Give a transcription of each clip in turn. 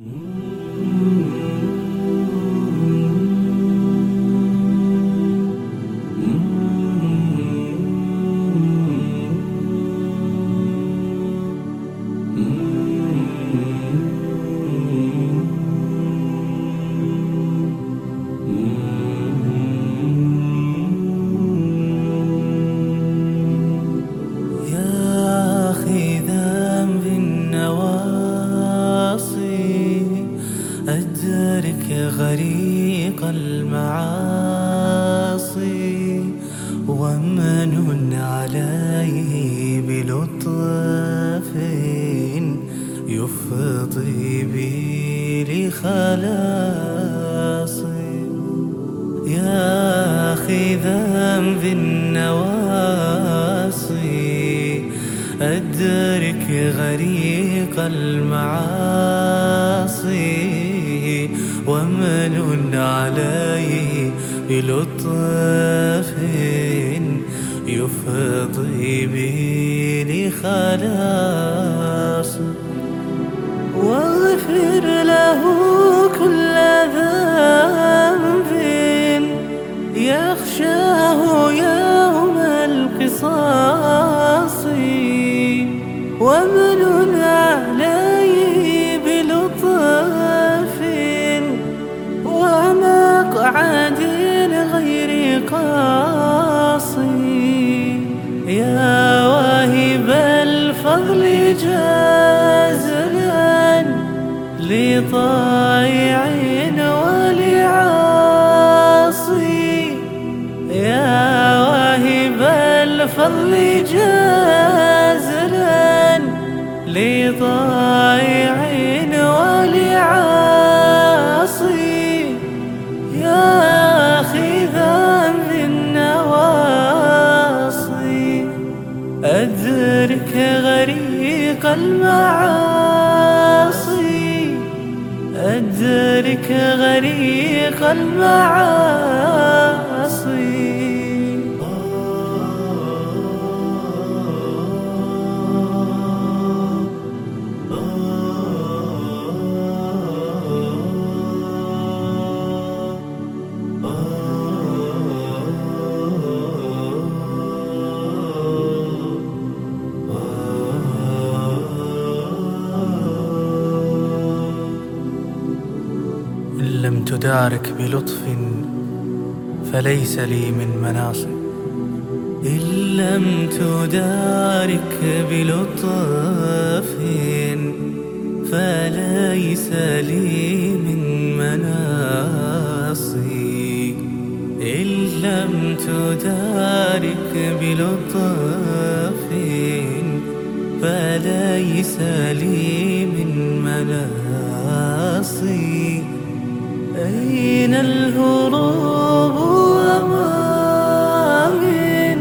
يا أدرك غريق المعاصي ومن عليه بلطف يفضي بي لخلاصي. يا أخي ذنب النواصي أدرك غريق المعاصي. بلطف يفضي بي لخلاصي واغفر له لطائع ولعاصي. يا واهب الفضل جازلا لطائع ولعاصي. يا أخي ذنب النواصي. أدرك غريق المعاصي. أدرك غريق المعاصي. إن لم تدارك بلطف فليس لي من مناص إن لم تدارك بلطف فليس لي من مناصي إن لم تدارك بلطف فليس لي من مناصي أين الهروب وما من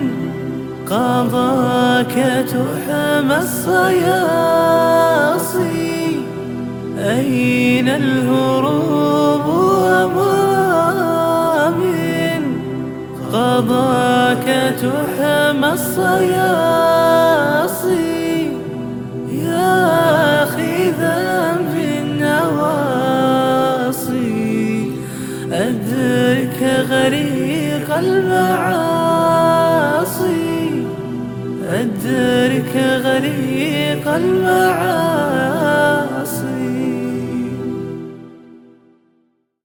قضاك تحمى الصياصي أين الهروب وما من قضاك تحمى الصياصي أبك غريق المعاصي. أدرك غريق المعاصي.